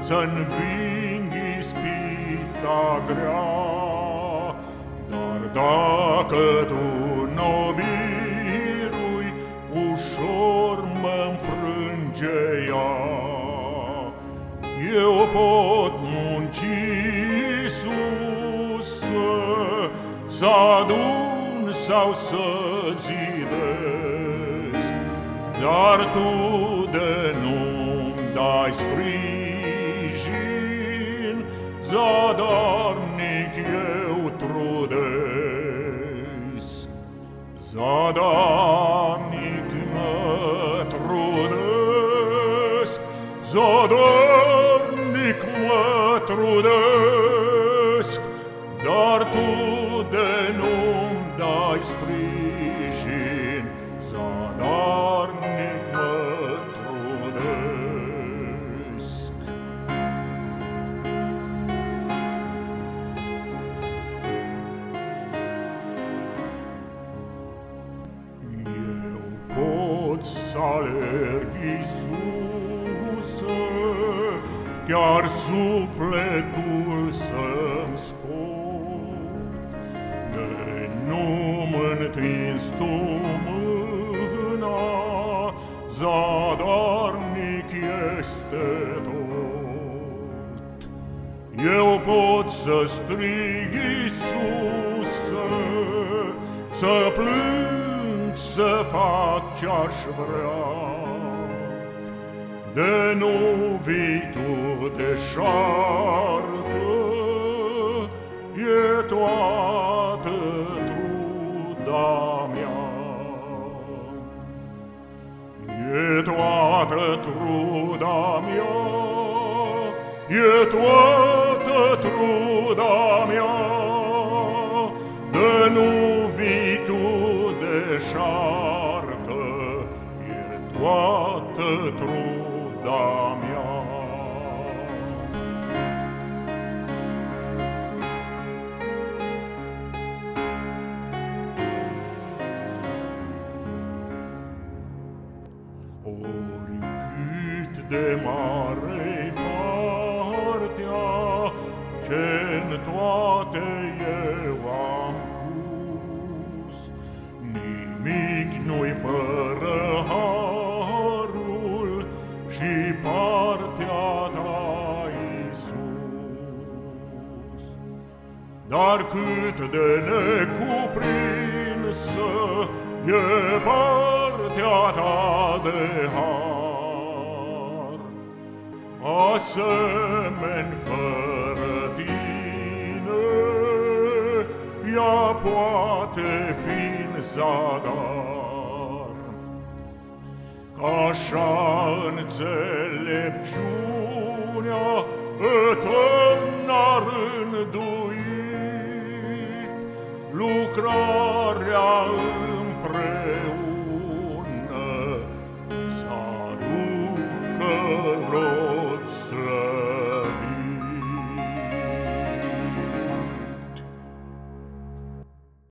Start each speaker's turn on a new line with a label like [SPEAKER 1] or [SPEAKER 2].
[SPEAKER 1] Să-nving ispita grea. Dar dacă tu n-o birui Ușor mă-nfrânge ea. Eu pot munci sus Să adun sau să zidesc Dar tu de mai sprijin, zadarnic eu trudesc. Zadarnic mă trudesc, zadarnic mă trudesc, dar tu de nu-mi dai sprijin, zadarnic pot să alerg, Iisuse, Chiar sufletul să-mi scot, De nu-mi întins tu mâna, Zadarnic este tot. Eu pot să strig, Iisuse, Să plâng, să fac ce-aș vrea, De nu vii tu deșartă, E toată truda mea. E toată truda mea, e toată toată truda mea. Oricât de mare partea ce-n toate eu am pus, Nimic nu-i fără Dar cât de necuprinsă e partea ta de har, Asemen fără tine, ea poate fi în zadar. Așa înțelepciunea around.